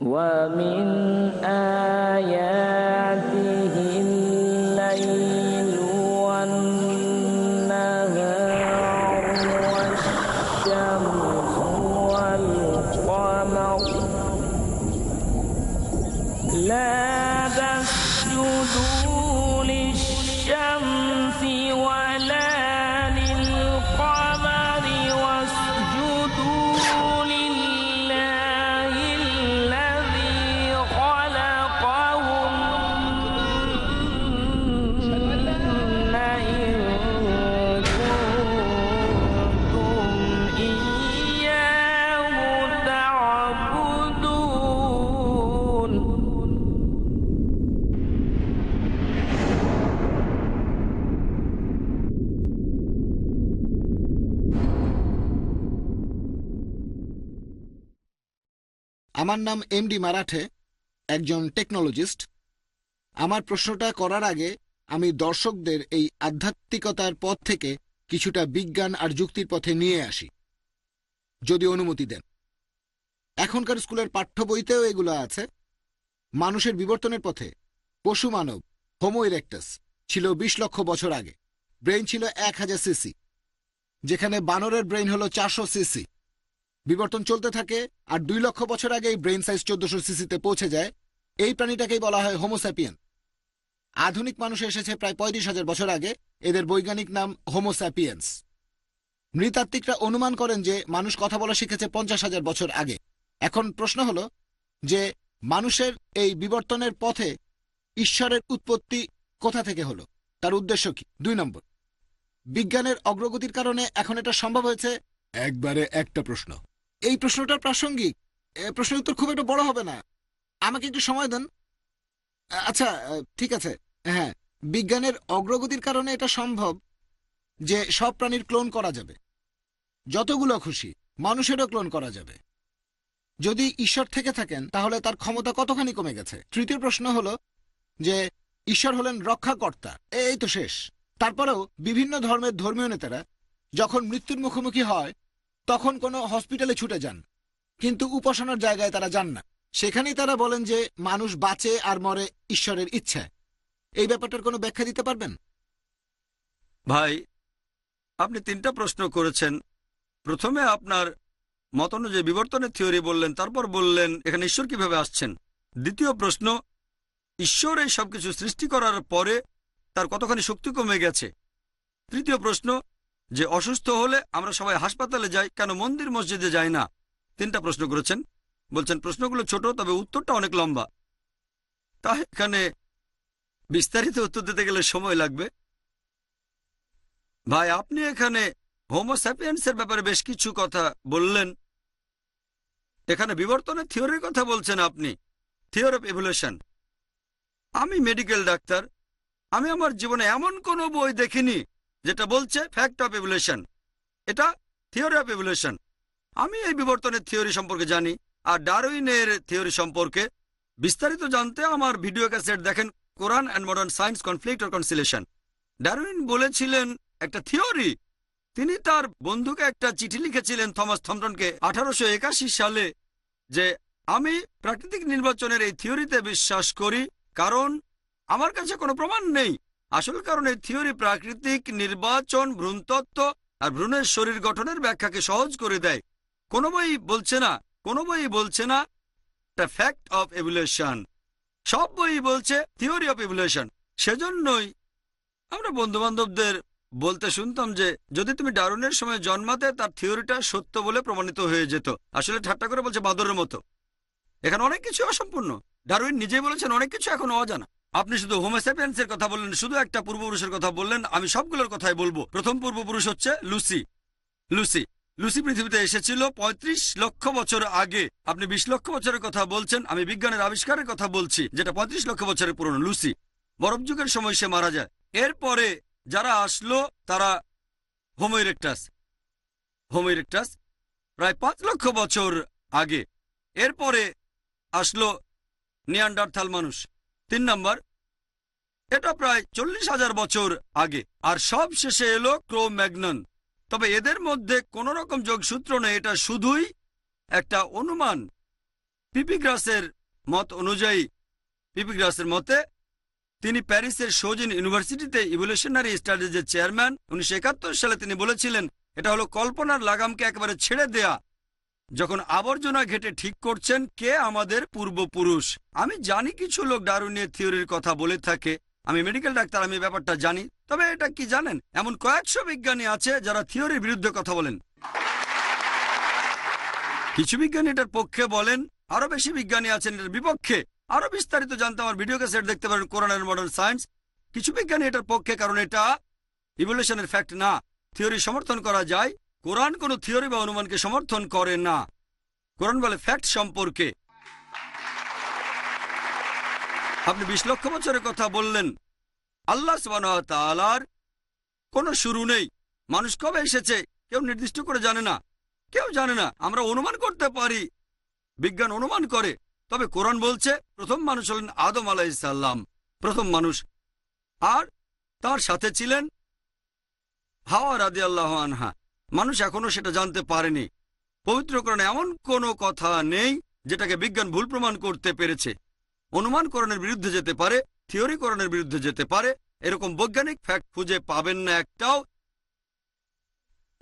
ومن آيات আমার নাম এমডি মারাঠে, একজন টেকনোলজিস্ট আমার প্রশ্নটা করার আগে আমি দর্শকদের এই আধ্যাত্মিকতার পথ থেকে কিছুটা বিজ্ঞান আর যুক্তির পথে নিয়ে আসি। যদি অনুমতি দেন। এখনকার স্কুলের পাঠ্য বইতেও এগুলো আছে। মানুষের বিবর্তনের পথে পশু মানব হোমো ইরেক্টাস ছিল ২০ লক্ষ বছর আগে। ব্রেইন ছিল এক হাজার সিসি যেখানে বানরের ব্রেইন হলো চারশো সিসি বিবর্তন চলতে থাকে আর দুই লক্ষ বছর আগে এই ব্রেন সাইজ চোদ্দশো সিসিতে পৌঁছে যায়, এই প্রাণীটাকেই বলা হয় হোমোস্যাপিয়ান আধুনিক মানুষ এসেছে প্রায় পঁয়ত্রিশ হাজার বছর আগে, এদের বৈজ্ঞানিক নাম হোমোস্যাপিয়েন্স নৃতাত্ত্বিকরা অনুমান করেন যে মানুষ কথা বলা শিখেছে পঞ্চাশ হাজার বছর আগে। এখন প্রশ্ন হল যে মানুষের এই বিবর্তনের পথে ঈশ্বরের উৎপত্তি কোথা থেকে হলো? তার উদ্দেশ্য কি? দুই নম্বর। বিজ্ঞানের অগ্রগতির কারণে এখন এটা সম্ভব হয়েছে? একবারে একটা প্রশ্ন। এই প্রশ্নটা প্রাসঙ্গিক। প্রশ্নের উত্তর খুব একটা বড় হবে না। আমাকে একটু সময় দেন। আচ্ছা ঠিক আছে। হ্যাঁ বিজ্ঞানের অগ্রগতির কারণে এটা সম্ভব যে সব প্রাণীর ক্লোন করা যাবে। যতগুলো খুশি, মানুষেরও ক্লোন করা যাবে। যদি ঈশ্বর থেকে থাকেন, তাহলে তার ক্ষমতা কতখানি কমে গেছে? তৃতীয় প্রশ্ন হলো যে ঈশ্বর হলেন রক্ষাকর্তা। এই তো শেষ। তারপরেও বিভিন্ন ধর্মের ধর্মীয় নেতারা যখন মৃত্যুর মুখোমুখি হয় তখন কোনো হসপিটালে ছুটে যান। কিন্তু উপাসনার জায়গায় তারা যান না। সেখানেই তারা বলেন যে, মানুষ বাঁচে আর মরে ঈশ্বরের ইচ্ছায় এই ব্যাপারটার কোনো ব্যাখ্যা দিতে পারবেন? ভাই, আপনি তিনটা প্রশ্ন করেছেন। প্রথমে আপনার মত অনুযায়ী বিবর্তনের থিওরি বললেন, তারপর বললেন, এখানে ঈশ্বর কীভাবে আসছেন? দ্বিতীয় প্রশ্ন, ঈশ্বর এই সবকিছু সৃষ্টি করার পরে তার কতখানি শক্তি কমে গেছে? তৃতীয় প্রশ্ন যে অসুস্থ হলে আমরা সবাই হাসপাতালে যাই, কেন মন্দির মসজিদে যাই না? তিনটা প্রশ্ন করেছেন। বলছেন, প্রশ্নগুলো ছোট, তবে উত্তরটা অনেক লম্বা। তা এখানে বিস্তারিত উত্তর দিতে গেলে সময় লাগবে। ভাই, আপনি এখানে হোমোস্যাপিয়েন্সের ব্যাপারে বেশ কিছু কথা বললেন। এখানে বিবর্তনের থিওরির কথা বলছেন আপনি। থিওরি অফ এভলিউশন আমি মেডিকেল ডাক্তার। আমি আমার জীবনে এমন কোনো বই দেখিনি যেটা বলছে ফ্যাক্ট অফ এভুলেশন এটা থিওরি অফ এভলিউশন আমি এই বিবর্তনের থিওরি সম্পর্কে জানি, আর ডারউইনের থিওরি সম্পর্কে বিস্তারিত জানতে আমার ভিডিও ক্যাসেট দেখেন Quran and modern science conflict conciliation Darwin বলেছিলেন একটা থিওরি তিনি তার বন্ধুকে একটা চিঠি লিখেছিলেন থমাস থমটনকে আঠারোশো একাশি সালে যে, আমি প্রাকৃতিক নির্বাচনের এই থিওরিতে বিশ্বাস করি, কারণ আমার কাছে কোনো প্রমাণ নেই। আসল কারণে থিওরি প্রাকৃতিক, নির্বাচন, ভ্রূণতত্ত্ব আর ভ্রূণের শরীর গঠনের ব্যাখ্যাকে সহজ করে দেয়। কোনো বই বলছে না, কোনো বই বলছে না দ্য ফ্যাক্ট অফ এভুলেশন সব বই বলছে থিওরি অফ এভুলেশন সেজন্যই আমরা বন্ধু বান্ধবদের বলতে শুনতাম যে, যদি তুমি ডারুনের সময় জন্মাতে তার থিওরিটা সত্য বলে প্রমাণিত হয়ে যেত, আসলে ঠাট্টা করে বলছে বাদরের মতো। এখানে অনেক কিছু অসম্পূর্ণ। ডারুইন নিজেই বলেছেন, অনেক কিছু এখন অজানা। আপনি শুধু হোমোসেপিয়েন্সের কথা বললেন, শুধু একটা পূর্বপুরুষের কথা বললেন, আমি সবগুলোর কথাই বলব। প্রথম পূর্বপুরুষ হচ্ছে লুসি লুসি লুসি পৃথিবীতে এসেছিল ৩৫ লক্ষ বছর আগে। আপনি ২০ লক্ষ বছরের কথা বলছেন, আমি বিজ্ঞানের আবিষ্কারের কথা বলছি, যেটা ৩৫ লক্ষ বছরের পুরনো লুসি বরফ যুগের সময় সে মারা যায়। এরপরে যারা আসলো, তারা হোমোইরেকটাস হোমোইরেকটাস প্রায় পাঁচ লক্ষ বছর আগে। এরপরে আসলো নিয়ান্ডারথাল মানুষ। তিন নম্বর, এটা প্রায় চল্লিশ হাজার বছর আগে, আর সব শেষে এলো ক্রো ম্যাগনন তবে এদের মধ্যে কোন রকম যোগসূত্র নেই, এটা শুধুই একটা অনুমান। পিপিগ্রাসের মত অনুযায়ী, পিপিগ্রাসের মতে, তিনি প্যারিসের সৌজিন ইউনিভার্সিটিতে ইভলিউশনারি স্টাডিজের চেয়ারম্যান। উনিশশো একাত্তর সালে তিনি বলেছিলেন, এটা হলো কল্পনার লাগামকে একেবারে ছেড়ে দেয়া। যখন আবর্জনা ঘেটে ঠিক করছেন কে আমাদের পূর্বপুরুষ? আমি জানি কিছু লোক ডারুনিয়ের থিওরির কথা বলে থাকে। আমি মেডিকেল ডাক্তার, আমি ব্যাপারটা জানি। তবে এটা কি জানেন? এমন কয়েকশো বিজ্ঞানী আছে যারা থিওরির বিরুদ্ধে কথা বলেন। কিছু বিজ্ঞানী এটার পক্ষে বলেন, আরও বেশি বিজ্ঞানী আছেন এটার বিপক্ষে। আরও বিস্তারিত জানতে আমার ভিডিও ক্যাসেট দেখতে পারেন কোরআনের মডার্ন সায়েন্স। কিছু বিজ্ঞানী এটার পক্ষে, কারণ এটা ইভলিউশনের ফ্যাক্ট না। থিওরি সমর্থন করা যায়। কোরআন কোনো থিওরি বা অনুমানকে সমর্থন করে না। কোরআন বলে ফ্যাক্ট সম্পর্কে। আপনি বিশ লক্ষ বছরের কথা বললেন। আল্লাহ তাআলার কোনো শুরু নেই। মানুষ কবে এসেছে? কেউ নির্দিষ্ট করে জানে না। কেউ জানে না। আমরা অনুমান করতে পারি। বিজ্ঞান অনুমান করে। তবে কোরআন বলছে, প্রথম মানুষ হলেন আদম আলাইসাল্লাম প্রথম মানুষ। আর তার সাথে ছিলেন হাওয়া রাদি আল্লাহ আনহা। মানুষ এখনও সেটা জানতে পারেনি। পবিত্র কোরআনে এমন কোনো কথা নেই যেটাকে বিজ্ঞান ভুল প্রমাণ করতে পেরেছে। অনুমানকরণের বিরুদ্ধে যেতে পারে থিওরি করণের বিরুদ্ধে যেতে পারে, এরকম বৈজ্ঞানিক ফ্যাক্ট খুঁজে পাবেন না একটাও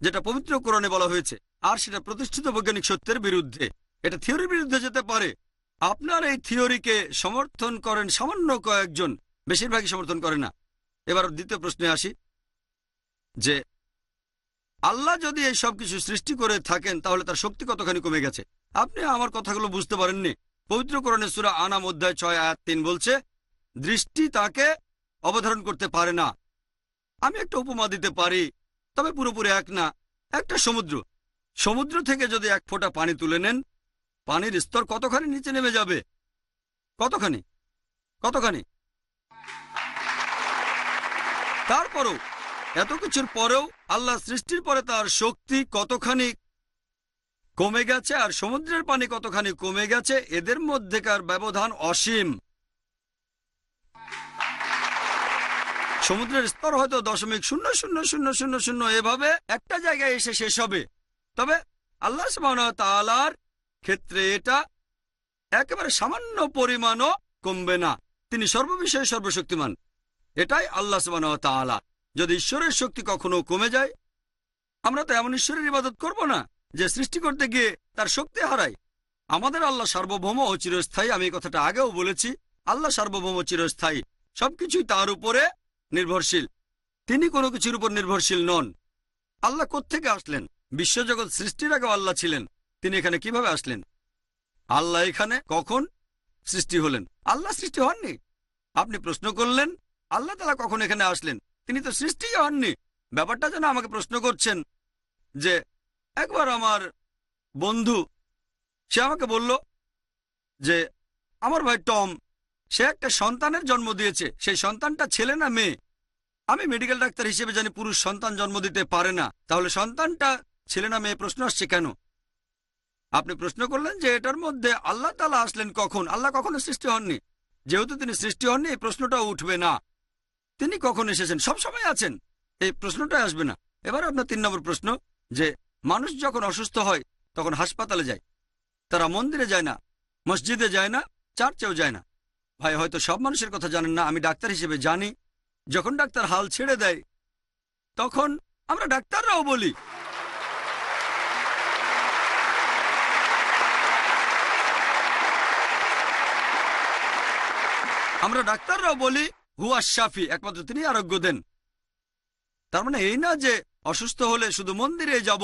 যেটা পবিত্র কোরণে বলা হয়েছে, আর সেটা প্রতিষ্ঠিত বৈজ্ঞানিক সত্যের বিরুদ্ধে। এটা থিওরির বিরুদ্ধে যেতে পারে। আপনার এই থিওরিকে সমর্থন করেন সামান্য কয়েকজন, বেশিরভাগই সমর্থন করে না। এবার দ্বিতীয় প্রশ্নে আসি, যে আল্লাহ যদি এই সব কিছু সৃষ্টি করে থাকেন, তাহলে তার শক্তি কতখানি কমে গেছে? আপনি আমার কথাগুলো বুঝতে পারেননি। পবিত্র কোরণে সুরা আনাম অধ্যায় ছয়, আয়াত তিন বলছে, দৃষ্টি তাকে অবধারণ করতে পারে না। আমি একটা উপমা দিতে পারি, তবে পুরোপুরি এক না, একটা সমুদ্র। সমুদ্র থেকে যদি এক ফোঁটা পানি তুলে নেন, পানির স্তর কতখানি নিচে নেমে যাবে? কতখানি? কতখানি? তারপরও এত কিছুর পরেও আল্লাহ সৃষ্টির পরে তার শক্তি কতখানি কমে গেছে আর সমুদ্রের পানি কতখানি কমে গেছে, এদের মধ্যেকার ব্যবধান অসীম। সমুদ্রের স্তর হয়তো দশমিক শূন্য শূন্য শূন্য শূন্য শূন্য এভাবে একটা জায়গায় এসে শেষ হবে। তবে আল্লাহ তালার ক্ষেত্রে এটা একেবারে সামান্য পরিমাণও কমবে না। তিনি সর্ববিষয়ে সর্বশক্তিমান। এটাই আল্লাহ তাআলা। যদি ঈশ্বরের শক্তি কখনো কমে যায়, আমরা তো এমন ঈশ্বরের ইবাদত করব না যে সৃষ্টি করতে গিয়ে তার শক্তি হারায় আমাদের আল্লাহ সার্বভৌম ও চিরস্থায়ী, আমি কথাটা আগেও বলেছি, আল্লাহ সার্বভৌম চিরস্থায়ী সবকিছুই তার উপরে নির্ভরশীল। তিনি কোনো কিছুর উপর নির্ভরশীল নন। আল্লাহ কোত্থেকে আসলেন? বিশ্বজগৎ সৃষ্টির আগেও আল্লাহ ছিলেন। তিনি এখানে কীভাবে আসলেন? আল্লাহ এখানে কখন সৃষ্টি হলেন? আল্লাহ সৃষ্টি হননি। আপনি প্রশ্ন করলেন, আল্লাহ তালা কখন এখানে আসলেন? তিনি তো সৃষ্টি হননি। ব্যাপারটা যেন আমাকে প্রশ্ন করছেন যে, একবার আমার বন্ধু, সে আমাকে বলল যে, আমার ভাই টম, সে একটা সন্তানের জন্ম দিয়েছে। সেই সন্তানটা ছেলে না মেয়ে? আমি মেডিকেল ডাক্তার হিসেবে জানি পুরুষ সন্তান জন্ম দিতে পারে না। তাহলে সন্তানটা ছেলে না মেয়ে প্রশ্ন আসছে কেন? আপনি প্রশ্ন করলেন যে, এটার মধ্যে আল্লাহ তালা আসলেন কখন? আল্লাহ কখনো সৃষ্টি হননি। যেহেতু তিনি সৃষ্টি হননি, এই প্রশ্নটাও উঠবে না। তিনি কখন এসেছেন? সব সময় আছেন। এই প্রশ্নটাই আসবে না। এবার আপনার তিন নম্বর প্রশ্ন, যে মানুষ যখন অসুস্থ হয়, তখন হাসপাতালে যায়। তারা মন্দিরে যায় না, মসজিদে যায় না, চার্চেও যায় না। ভাই, হয়তো সব মানুষের কথা জানেন না, আমি ডাক্তার হিসেবে জানি। যখন ডাক্তার হাল ছেড়ে দেয়, তখন আমরা ডাক্তাররাও বলি। আমরা ডাক্তাররাও বলি হুয়া শাফি, একমাত্র তিনি আরোগ্য দেন। তার মানে এই না যে অসুস্থ হলে শুধু মন্দিরে যাব।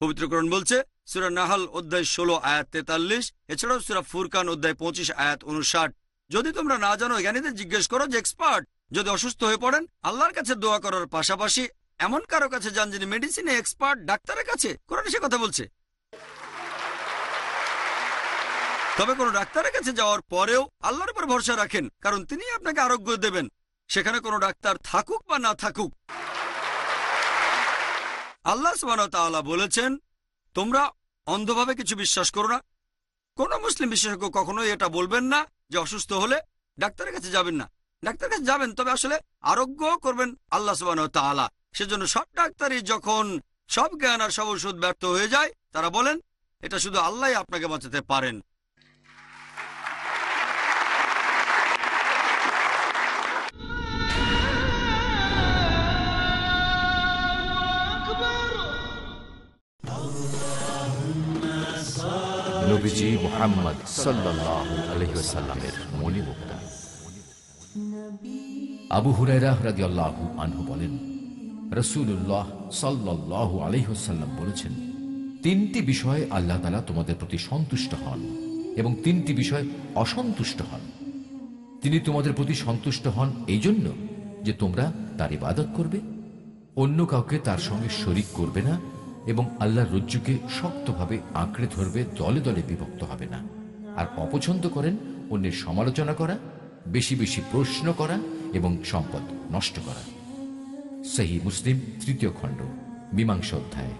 পবিত্রকরণ বলছে, সুরা নাহাল অধ্যায় ষোলো, আয়াত তেতাল্লিশ, এছাড়াও সুরা ফুরকান অধ্যায় পঁচিশ, আয়াত উনষাট যদি তোমরা না জানো জ্ঞানীদের জিজ্ঞেস করো যে এক্সপার্ট, যদি অসুস্থ হয়ে পড়েন, আল্লাহর কাছে দোয়া করার পাশাপাশি এমন কারও কাছে যান যিনি মেডিসিনে এক্সপার্ট, ডাক্তারের কাছে। কোরআন সে কথা বলছে। তবে কোনো ডাক্তারের কাছে যাওয়ার পরেও আল্লাহর উপর ভরসা রাখেন, কারণ তিনি আপনাকে আরোগ্য দেবেন। সেখানে কোনো ডাক্তার থাকুক বা না থাকুক। আল্লাহ সুবহানাহু তাআলা বলেছেন, তোমরা অন্ধভাবে কিছু বিশ্বাস করো না। কোন মুসলিম বিশেষজ্ঞ কখনোই এটা বলবেন না যে অসুস্থ হলে ডাক্তারের কাছে যাবেন না। ডাক্তারের কাছে যাবেন, তবে আসলে আরোগ্য করবেন আল্লাহ তাআলা। সেজন্য সব ডাক্তারই যখন সব জ্ঞান আর সব ওষুধ ব্যর্থ হয়ে যায়, তারা বলেন, এটা শুধু আল্লাহ আপনাকে বাঁচাতে পারেন। নবীজি মোহাম্মদ সাল্লাল্লাহু আলাইহি ওয়াসাল্লামের মণিমুক্তা। আবু আনহু বলেন, রাসূলুল্লাহ সাল্লাল্লাহু আলাইহি বলেছেন, তিনটি বিষয়ে আল্লাহ তালা তোমাদের প্রতি সন্তুষ্ট হন এবং তিনটি বিষয় অসন্তুষ্ট হন। তিনি তোমাদের প্রতি সন্তুষ্ট হন এই জন্য যে তোমরা তার ইবাদত করবে। অন্য কাউকে তার সঙ্গে শরিক করবে না এবং আল্লাহর রজ্জুকে শক্তভাবে আঁকড়ে ধরবে, দলে দলে বিভক্ত হবে না আর অপছন্দ করেন অন্যের সমালোচনা করা, বেশি বেশি প্রশ্ন করা এবং সম্পদ নষ্ট করা সেই মুসলিম, তৃতীয় খণ্ড, মীমাংসা অধ্যায়,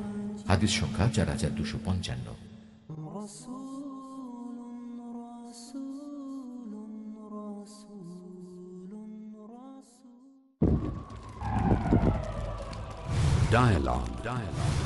হাদিস সংখ্যা চার হাজার দুশো পঞ্চান্ন Dialogue. Dialogue.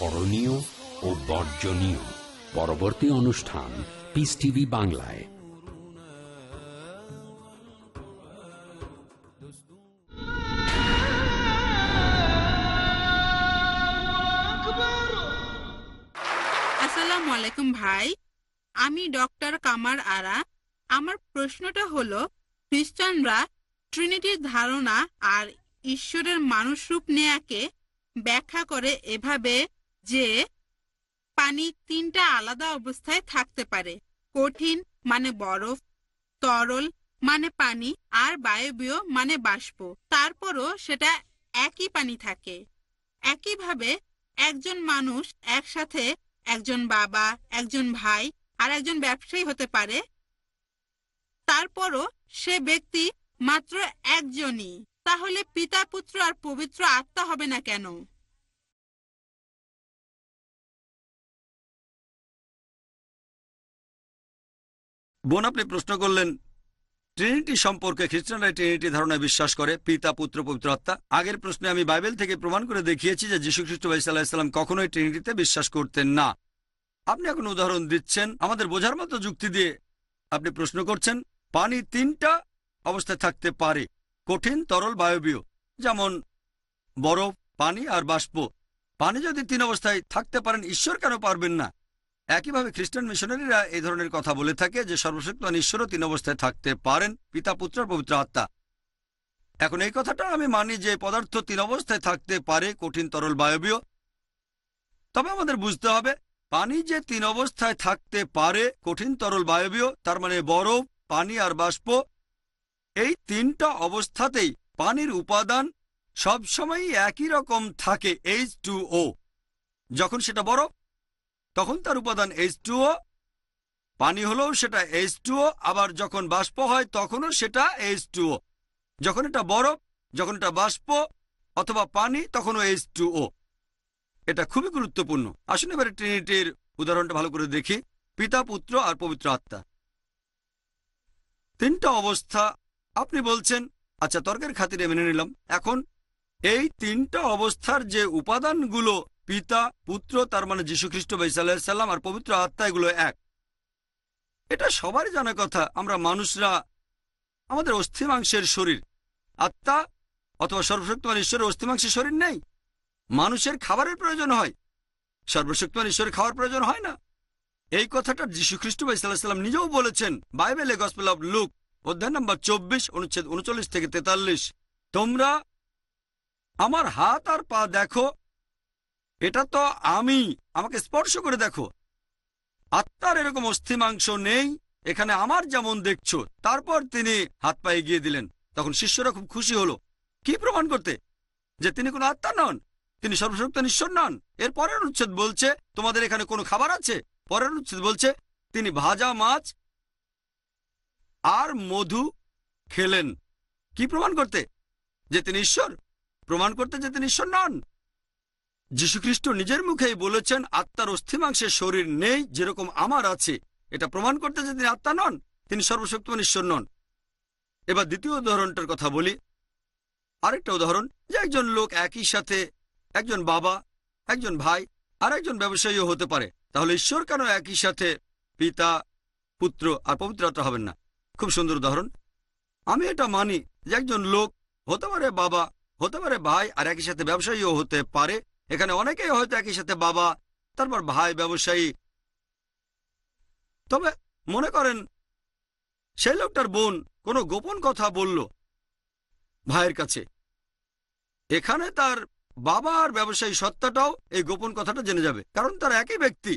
করণীয় ও বর্জনীয়। পরবর্তী অনুষ্ঠান পিস টিভি বাংলায়। আসসালামু আলাইকুম ভাই। আমি ডক্টর কামার আরা। আমার প্রশ্নটা হলো, খ্রিস্টানরা ট্রিনিটির ধারণা আর ঈশ্বরের মানুষরূপ নেয়াকে ব্যাখ্যা করে এভাবে যে পানি তিনটা আলাদা অবস্থায় থাকতে পারে। কঠিন মানে বরফ, তরল মানে পানি, আর বায়বীয় মানে বাষ্প। তারপরও সেটা একই পানি থাকে। একইভাবে একজন মানুষ একসাথে একজন বাবা, একজন ভাই, আর একজন ব্যবসায়ী হতে পারে। তারপরও সে ব্যক্তি মাত্র একজনই। তাহলে পিতা, পুত্র আর পবিত্র আত্মা হবে না কেন? বোন, আপনি প্রশ্ন করলেন ট্রিনিটি সম্পর্কে খ্রিস্টানরা ট্রিনিটি ধারণায় বিশ্বাস করে, পিতা, পুত্র, পবিত্র আত্মা। আগের প্রশ্নে আমি বাইবেল থেকে প্রমাণ করে দেখিয়েছি যে যীশু খ্রিস্ট ভাইসাল্লাম কখনোই ট্রিনিটিতে বিশ্বাস করতেন না। আপনি এখন উদাহরণ দিচ্ছেন, আমাদের বোঝার মতো যুক্তি দিয়ে আপনি প্রশ্ন করছেন, পানি তিনটা অবস্থায় থাকতে পারে, কঠিন, তরল, বায়বীয়, যেমন বরফ, পানি আর বাষ্প। পানি যদি তিন অবস্থায় থাকতে পারেন, ঈশ্বর কেন পারবেন না? একইভাবে খ্রিস্টান মিশনারিরা এই ধরনের কথা বলে থাকে যে সর্বশক্তিমান ঈশ্বরও তিন অবস্থায় থাকতে পারেন, পিতা, পুত্র পবিত্র আত্মা। এখন এই কথাটা আমি মানি যে পদার্থ তিন অবস্থায় থাকতে পারে, কঠিন, তরল, বায়বীয়। তবে আমাদের বুঝতে হবে, পানি যে তিন অবস্থায় থাকতে পারে, কঠিন, তরল, বায়বীয়, তার মানে বরফ, পানি আর বাষ্প, এই তিনটা অবস্থাতেই পানির উপাদান সবসময়ই একই রকম থাকে এইচ টু ও যখন সেটা বরফ তখন তার উপাদান এইচ টু ও পানি হলেও সেটা এইচ টু ও আবার যখন বাষ্প হয় তখনও সেটা এইচ টু ও যখন এটা বরফ, যখন এটা বাষ্প অথবা পানি, তখনও এইচ টু ও এটা খুবই গুরুত্বপূর্ণ। আসুন এবারে ট্রিনিটির উদাহরণটা ভালো করে দেখি। পিতা, পুত্র আর পবিত্র আত্মা। তিনটা অবস্থা আপনি বলছেন আচ্ছা তর্কের খাতিরে মেনে নিলাম। এখন এই তিনটা অবস্থার যে উপাদানগুলো পিতা, পুত্র, তার মানে যীশু খ্রিস্ট সাল্লাম আর পবিত্র আত্মা এগুলো এক। এটা সবারই জানা কথা। আমরা মানুষরা, আমাদের অস্থিমাংসের শরীর। আত্মা অথবা সর্বশক্তিমান ঈশ্বরের অস্থিমাংসের শরীর নেই। মানুষের খাবারের প্রয়োজন হয়। সর্বশক্তিমান ঈশ্বরের খাওয়ার প্রয়োজন হয় না। এই কথাটা যীশু খ্রিস্ট সাল্লাম নিজেও বলেছেন। বাইবেলে গসপেল অব লুক, অধ্যায় নম্বর চব্বিশ, অনুচ্ছেদ উনচল্লিশ থেকে তেতাল্লিশ। তোমরা আমার হাত আর পা দেখো এটা তো আমি। আমাকে স্পর্শ করে দেখো। আত্মার এরকম অস্থিমাংস নেই। এখানে আমার যেমন দেখছ, তারপর তিনি হাত পা এগিয়ে দিলেন। তখন শিষ্যরা খুব খুশি হলো। কি প্রমাণ করতে? যে তিনি কোনো আত্মা নন। তিনি সর্বশক্ত ঈশ্বর নন। এর পরের উচ্ছেদ বলছে, তোমাদের এখানে কোনো খাবার আছে? পরের উচ্ছেদ বলছে, তিনি ভাজা মাছ আর মধু খেলেন। কি প্রমাণ করতে? যে তিনি ঈশ্বর? প্রমাণ করতে যে তিনি ঈশ্বর নন। যীশুখ্রিস্ট নিজের মুখেই বলেছেন, আত্মার অস্থিমাংসের শরীর নেই, যেরকম আমার আছে। এটা প্রমাণ করতে যে তিনি আত্মা নন, তিনি সর্বশক্তিমান ঈশ্বর নন। এবার দ্বিতীয় উদাহরণটার কথা বলি। আরেকটা উদাহরণ, যে একজন লোক একই সাথে একজন বাবা, একজন ভাই, আর একজন ব্যবসায়ীও হতে পারে। তাহলে ঈশ্বর কেন একই সাথে পিতা, পুত্র আর পবিত্রতা হবেন না? খুব সুন্দর উদাহরণ। আমি এটা মানি যে একজন লোক হতে পারে বাবা, হতে পারে ভাই, আর একই সাথে ব্যবসায়ীও হতে পারে। এখানে অনেকেই হয়তো একই সাথে বাবা, তারপর ভাই, ব্যবসায়ী। তবে মনে করেন, সেই লোকটার বোন কোনো গোপন কথা বলল ভাইয়ের কাছে। এখানে তার বাবা আর ব্যবসায়ী সত্তাটাও এই গোপন কথাটা জেনে যাবে, কারণ তার একই ব্যক্তি।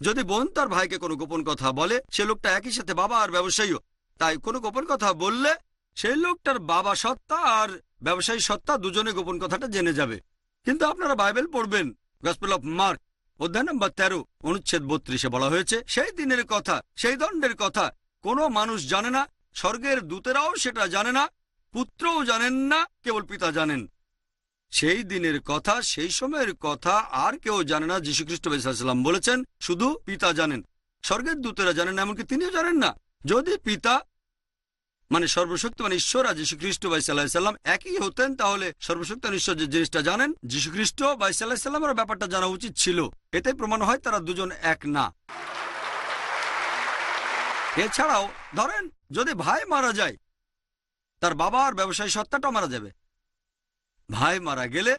যদি বোন তার ভাইকে কোনো গোপন কথা বলে, সে লোকটা একই সাথে বাবা আর ব্যবসায়ীও। তাই কোনো গোপন কথা বললে, সেই লোকটার বাবা সত্তা আর ব্যবসায়ী সত্তা দুজনে গোপন কথাটা জেনে যাবে। কিন্তু আপনারা বাইবেল পড়বেন। গসপেল অফ মার্ক অধ্যায় নম্বর তেরো, অনুচ্ছেদ বত্রিশে বলা হয়েছে, সেই দিনের কথা, সেই দণ্ডের কথা, কোনো মানুষ জানে না, স্বর্গের দূতেরাও সেটা জানে না, পুত্রও জানেন না, কেবল পিতা জানেন। সেই দিনের কথা, সেই সময়ের কথা আর কেউ জানে না, যীশুখ্রিস্ট সাল্লাম বলেছেন, শুধু পিতা জানেন। স্বর্গের দূতেরা জানেন এমনকি তিনিও জানেন না। যদি পিতা মানে সর্বশক্তিমান ঈশ্বর আর যীশু খ্রিস্ট বাই সাল্লাম একই হতেন, তাহলে সর্বশক্তিমান ঈশ্বর যে জিনিসটা জানেন যীশু খ্রিস্ট বাই সাল্লাহ সাল্লামের ব্যাপারটা জানা উচিত ছিল। এতে প্রমাণ হয় তারা দুজন এক না। এছাড়াও, ধরেন যদি ভাই মারা যায়, তার বাবা আর ব্যবসায়ী সত্তাটাও মারা যাবে। ভাই মারা গেলে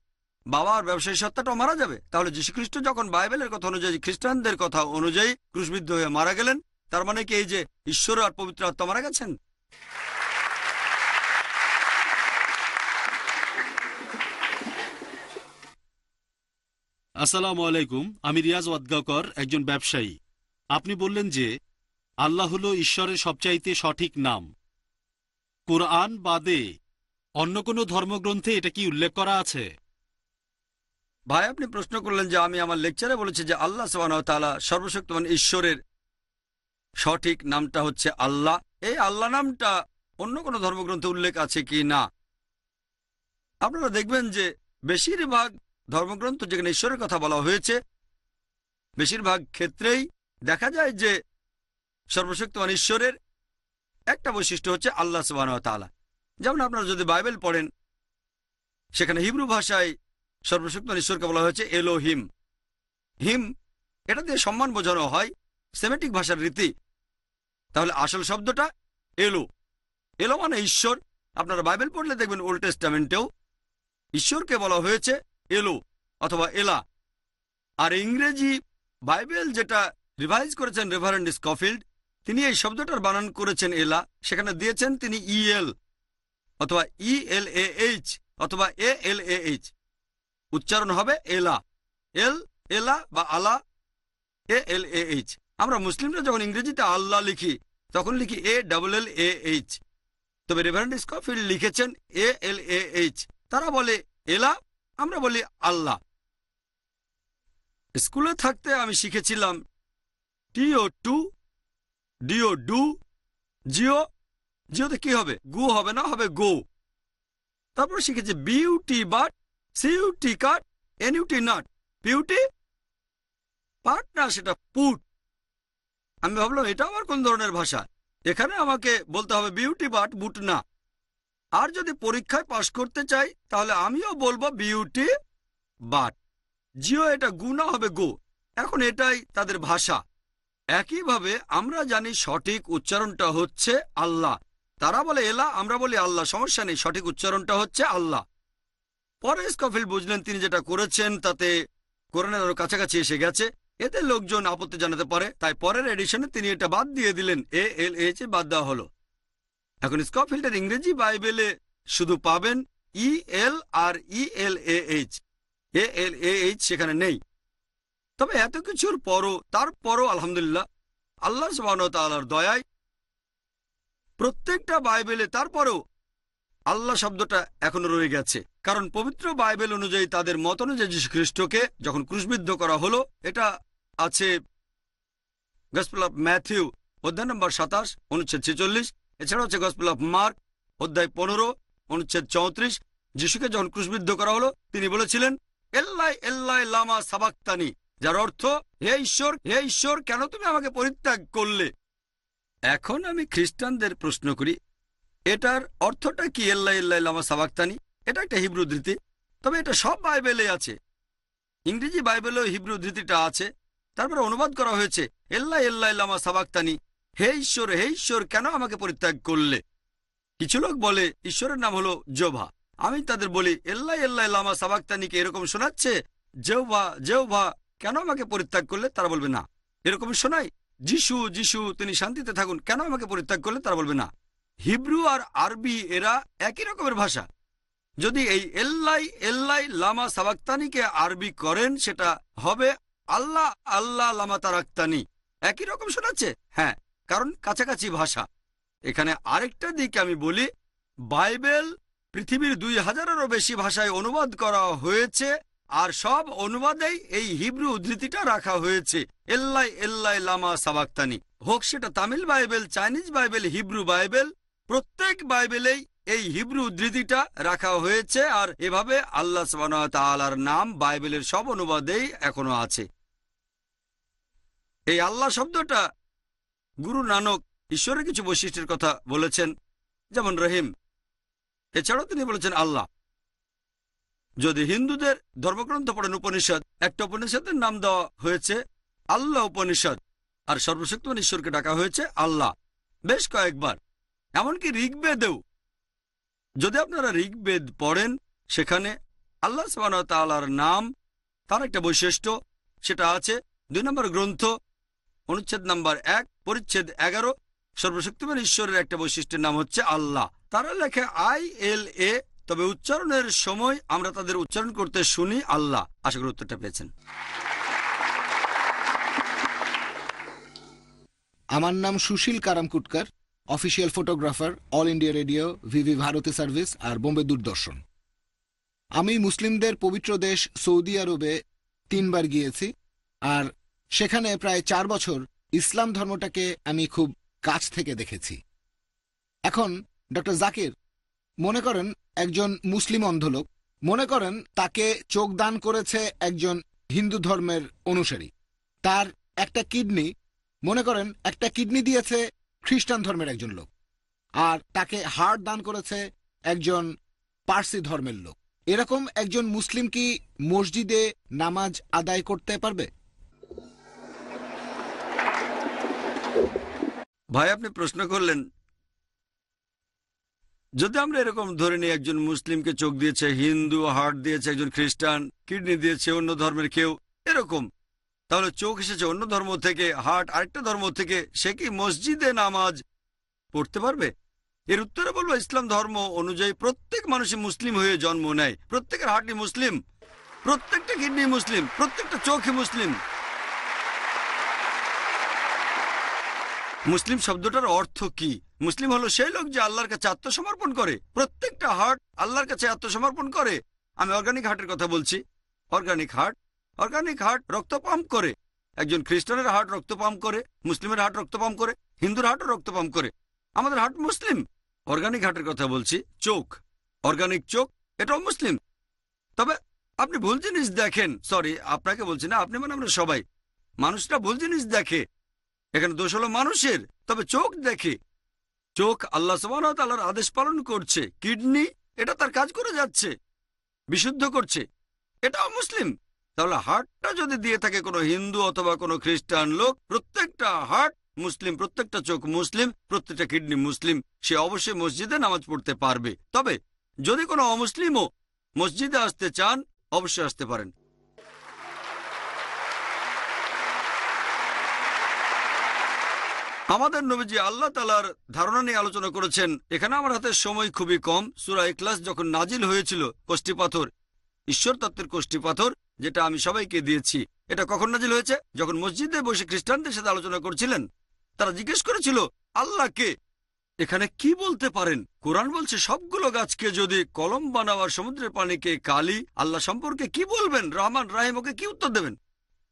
বাবা আর ব্যবসায়ী সত্তাটাও মারা যাবে। তাহলে যীশুখ্রিস্ট যখন বাইবেলের কথা অনুযায়ী, খ্রিস্টানদের কথা অনুযায়ী ক্রুশবিদ্ধ হয়ে মারা গেলেন, তার মানে কি এই যে ঈশ্বর আর পবিত্র আত্মা মারা গেছেন? আসসালামু আলাইকুম, আমি রিয়াজ ওয়াদগাকর একজন ব্যবসায়ী। আপনি বললেন যে, আল্লাহ হল ঈশ্বরের সবচাইতে সঠিক নাম। কোরআন বাদে অন্য কোনো ধর্মগ্রন্থে এটা কি উল্লেখ করা আছে? ভাই, আপনি প্রশ্ন করলেন যে আমি আমার লেকচারে বলেছি যে আল্লাহ তাআলা সর্বশক্তিমান ঈশ্বরের সঠিক নামটা হচ্ছে আল্লাহ। এই আল্লাহ নামটা অন্য কোনো ধর্মগ্রন্থে উল্লেখ আছে কি না? আপনারা দেখবেন যে বেশিরভাগ ধর্মগ্রন্থ যেখানে ঈশ্বরের কথা বলা হয়েছে, বেশিরভাগ ক্ষেত্রেই দেখা যায় যে সর্বশক্তিমান ঈশ্বরের একটা বৈশিষ্ট্য হচ্ছে আল্লাহ সুবাহ তালা যেমন আপনারা যদি বাইবেল পড়েন, সেখানে হিব্রু ভাষায় সর্বশক্তিমান ঈশ্বরকে বলা হয়েছে এলো হিম হিম, এটা দিয়ে সম্মান বোঝানো হয়, সেমেটিক ভাষার রীতি। তাহলে আসল শব্দটা এলো। এলো মানে ঈশ্বর। আপনারা বাইবেল পড়লে দেখবেন ওল্ড টেস্টামেন্টেও ঈশ্বরকে বলা হয়েছে এলো অথবা এলা। আর ইংরেজি বাইবেল যেটা রিভাইজ করেছেন রেভারেন্ড স্কফিল্ড, তিনি এই শব্দটার বানান করেছেন এলা। সেখানে দিয়েছেন তিনি ইএল অথবা ই এল এ এইচ অথবা এ এল এ এইচ। উচ্চারণ হবে এলা। এল, এলা বা আলা, এ এল এ এইচ। আমরা মুসলিমরা যখন ইংরেজিতে আল্লাহ লিখি, তখন লিখি A double L A H তবে রেভারেন্ড স্কফিল্ড লিখেছেন এ এল এ এইচ তারা বলে, এলা? আমরা বলি, আল্লাহ। স্কুলে থাকতে আমি শিখেছিলাম, T O to, D O do, G O, জিওতে কি হবে? গু হবে না, হবে গো। তারপর শিখেছি, B U T but, C U T cut, N U T nut. B U T put না, সেটা পুট। আমি ভাবলাম, এটা আমার কোন ধরনের ভাষা? এখানে আমাকে বলতে হবে বিউটি বাট বুট না। আর যদি পরীক্ষায় পাশ করতে চাই, তাহলে আমিও বলব বিউটি বাট জিও, এটা গু না হবে গো। এখন এটাই তাদের ভাষা। একইভাবে আমরা জানি সঠিক উচ্চারণটা হচ্ছে আল্লাহ। তারা বলে, এলা আমরা বলি, আল্লাহ সমস্যা নেই, সঠিক উচ্চারণটা হচ্ছে আল্লাহ। পরে স্কফিল বুঝলেন, তিনি যেটা করেছেন, তাতে কোরআনের আরও কাছাকাছি এসে গেছে। এতে লোকজন আপত্তি জানাতে পারে, তাই পরের এডিশনে তিনি এটা বাদ দিয়ে দিলেন। এ, এল এইচ এ বাদ দেওয়া হলো। এখন স্কফিল্ডের ইংরেজি বাইবেলে শুধু পাবেন ই, এল আর ই, এল, A, H. A, L, A, H সেখানে নেই। তবে এত কিছুর পরও, তারপরও আলহামদুলিল্লাহ, আল্লাহ সুবাহর দয়ায় প্রত্যেকটা বাইবেলে তারপরেও আল্লাহ শব্দটা এখনও রয়ে গেছে। কারণ পবিত্র বাইবেল অনুযায়ী তাদের মত অনুযায়ী যীশু খ্রিস্টকে যখন ক্রুশবিদ্ধ করা হলো, এটা আছে গসপেল অফ ম্যাথিউ অধ্যায় নম্বর সাতাশ, অনুচ্ছেদ ছেচল্লিশ। এছাড়া হচ্ছে গসপেল অফ মার্ক অধ্যায় পনেরো, অনুচ্ছেদ চৌত্রিশ। যিশুকে যখন ক্রুশবিদ্ধ করা হলো, তিনি বলেছিলেন, এল্লাই এল্লাই লামা সাবাক্তানি, যার অর্থ, হে ঈশ্বর হে ঈশ্বর, কেন তুমি আমাকে পরিত্যাগ করলে? এখন আমি খ্রিস্টানদের প্রশ্ন করি, এটার অর্থটা কি, এল্লাই এল্লাই লামা সাবাক্তানি? এটা একটা হিব্রু ধৃতি, তবে এটা সব বাইবেলে আছে। ইংরেজি বাইবেলেও হিব্রু ধৃতিটা আছে। তারপরে অনুবাদ করা হয়েছে, এল্লা এল্লাই লামা সাবাক্তানি, হে ঈশ্বর হে ঈশ্বর, কেন আমাকে পরিত্যাগ করলে? কিছু লোক বলে, ঈশ্বরের নাম হলো জোভা। আমি তাদের বলি, এল্লা এল্লাই লামা সাবাক্তানিকে এরকম শোনাচ্ছে? জেওভা জেওভা কেন আমাকে পরিত্যাগ করলে? তারা বলবে, না, এরকম শোনাই। যিশু যিশু, তিনি শান্তিতে থাকুন, কেন আমাকে পরিত্যাগ করলে? তারা বলবে, না, হিব্রু আর আরবি এরা একই রকমের ভাষা। যদি এই এল্লাই এল্লাই লামা সাবাক্তানিকে আরবি করেন, সেটা হবে আল্লাহ আল্লাহ লামা তারাক্তানি একই রকম শোনাচ্ছে? হ্যাঁ কারণ কাছাকাছি ভাষা। এখানে আরেকটা দিক আমি বলি, বাইবেল পৃথিবীর দুই হাজারেরও বেশি ভাষায় অনুবাদ করা হয়েছে, আর সব অনুবাদেই এই হিব্রু উদ্ধৃতিটা রাখা হয়েছে। এল্লাই এল্লাই লামা সাবাক্তানি। হোক সেটা Tamil Bible, Chinese Bible, Hebrew Bible, প্রত্যেক বাইবেলেই এই হিব্রু উদ্ধৃতিটা রাখা হয়েছে, আর এভাবে আল্লাহ তালার নাম বাইবেলের সব অনুবাদেই এখনও আছে। এই আল্লাহ শব্দটা গুরু নানক ঈশ্বরের কিছু বৈশিষ্ট্যের কথা বলেছেন, যেমন রহিম। এছাড়াও তিনি বলেছেন আল্লাহ। যদি হিন্দুদের ধর্মগ্রন্থ পড়েন উপনিষদ, একটা উপনিষদের নাম দেওয়া হয়েছে আল্লাহ উপনিষদ, আর সর্বশক্তিমান ঈশ্বরকে ডাকা হয়েছে আল্লাহ। বেশ কয়েকবার। এমনকি ঋগ্বেদেও। যদি আপনারা ঋগ্বেদ পড়েন, সেখানে আল্লাহ তালার নাম, তার একটা বৈশিষ্ট্য, সেটা আছে, দুই নম্বর গ্রন্থ অনুচ্ছেদ নাম্বার এক, পরিচ্ছেদ এগারো, সর্বশক্তিমান ঈশ্বরের একটা বৈশিষ্ট্যের নাম হচ্ছে আল্লাহ। তারা লেখে আই এল এ, তবে উচ্চারণের সময় আমরা তাদের উচ্চারণ করতে শুনি আল্লাহ। আশা করি উত্তরটা পেয়েছেন। আমার নাম Sushil Karamkutkar, official photographer, all India radio, Vividh Bharati service আর বোম্বে দূরদর্শন। আমি মুসলিমদের পবিত্র দেশ সৌদি আরবে তিনবার গিয়েছি আর সেখানে প্রায় চার বছর ইসলাম ধর্মটাকে আমি খুব কাছ থেকে দেখেছি। এখন ডক্টর জাকির মনে করেন একজন মুসলিম অন্ধলোক, মনে করেন তাকে চোখ দান করেছে একজন হিন্দু ধর্মের অনুসারী। তার একটা কিডনি, মনে করেন একটা কিডনি দিয়েছে খ্রিস্টান ধর্মের একজন লোক। আর তাকে হার্ট দান করেছে একজন পার্সি ধর্মের লোক। এরকম একজন মুসলিম কি মসজিদে নামাজ আদায় করতে পারবে? ভাই, আপনি প্রশ্ন করলেন, যদি আমরা এরকম ধরে নিই একজন মুসলিমকে চোখ দিয়েছে, হিন্দু হার্ট দিয়েছে, একজন খ্রিস্টান, কিডনি দিয়েছে, অন্য ধর্মের কেউ, এরকম, তাহলে চোখ এসেছে অন্য ধর্ম থেকে, হার্ট আরেকটা ধর্ম থেকে, সে কি মসজিদে নামাজ পড়তে পারবে? এর উত্তরে বলব, ইসলাম ধর্ম অনুযায়ী প্রত্যেক মানুষই মুসলিম হয়ে জন্ম নেয়। প্রত্যেকের হার্টই মুসলিম, প্রত্যেকটা কিডনি মুসলিম, প্রত্যেকটা চোখই মুসলিম। মুসলিম শব্দটার অর্থ কি? মুসলিম হলো সেই লোক যে আল্লাহর কাছে আত্মসমর্পণ করে। প্রত্যেকটা হার্ট আল্লাহর কাছে আত্মসমর্পণ করে। আমি অর্গানিক হার্টের কথা বলছি। অর্গানিক হার্ট অর্গানিক হার্ট রক্ত পাম্প করে। একজন খ্রিস্টানের হার্ট রক্ত পাম্প করে, মুসলিমের হার্ট রক্ত পাম্প করে, হিন্দুর হার্টও রক্ত পাম্প করে। আমাদের হার্ট মুসলিম। অর্গানিক হার্টের কথা বলছি, চোখ। অর্গানিক চোখ, এটাও মুসলিম। তবে আপনি ভুল জিনিস দেখেন। সরি আপনাকে বলছি না, আপনি মানে আমরা সবাই। মানুষরা ভুল জিনিস দেখে। এখানে দোষ হলো মানুষের। তবে চোখ দেখে। চোখ আল্লাহ তাল্লাহর আদেশ পালন করছে। কিডনি, এটা তার কাজ করে যাচ্ছে। বিশুদ্ধ করছে। এটাও মুসলিম। তাহলে হার্টটা যদি দিয়ে থাকে কোনো হিন্দু অথবা কোনো খ্রিস্টান লোক, প্রত্যেকটা হার্ট মুসলিম, প্রত্যেকটা চোখ মুসলিম, প্রত্যেকটা কিডনি মুসলিম, সে অবশ্যই মসজিদে নামাজ পড়তে পারবে। তবে যদি কোনো অমুসলিমও মসজিদে আসতে চান, অবশ্যই আসতে পারেন। আমাদের নবীজি আল্লাহ তালার ধারণা নিয়ে আলোচনা করেছেন এখানে আমার হাতে সময় খুবই কম। সুরা ক্লাস যখন নাজিল হয়েছিল কোষ্টি পাথর ঈশ্বর তত্ত্বের কোষ্টি পাথর যেটা আমি সবাইকে দিয়েছি এটা কখন নাজিল হয়েছে? যখন মসজিদে বসে খ্রিস্টানদের সাথে আলোচনা করছিলেন তারা জিজ্ঞেস করেছিল আল্লাহকে এখানে কি বলতে পারেন? কোরআন বলছে সবগুলো গাছকে যদি কলম বানাওয়ার সমুদ্রের পানিকে কালি আল্লাহ সম্পর্কে কি বলবেন? রহমান রাহিম ওকে কি উত্তর দেবেন?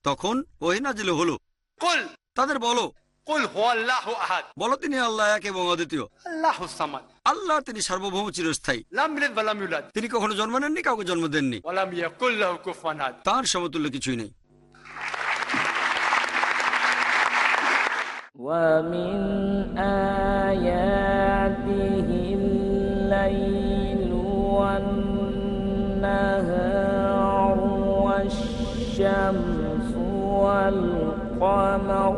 তখন ওই নাজিল হলো। কুল। তাদের বলো কুল হুয়াল্লাহু আহাদ বলো তিনি আল্লাহ এক এবং অদ্বিতীয় আল্লাহুস সামাদ আল্লাহ তিনি সার্বভৌম চিরস্থায়ী লাম ইয়ালিদ ওয়া লাম ইউলাদ তিনি কখনো জন্ম নেননি কাউকে জন্ম দেননি ওয়া লাম ইয়াকুল লাহু কুফুয়ান আহাদ তার সমতুল্য কিছুই নেই ومن آياته الليل والنهار والشمس والقمر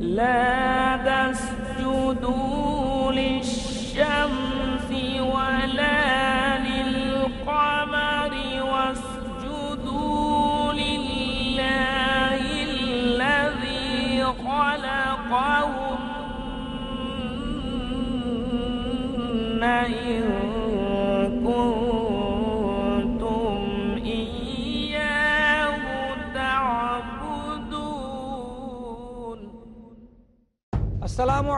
لا تسجدوا للشمس ولا للقمر واسجدوا لله الذي خلقهن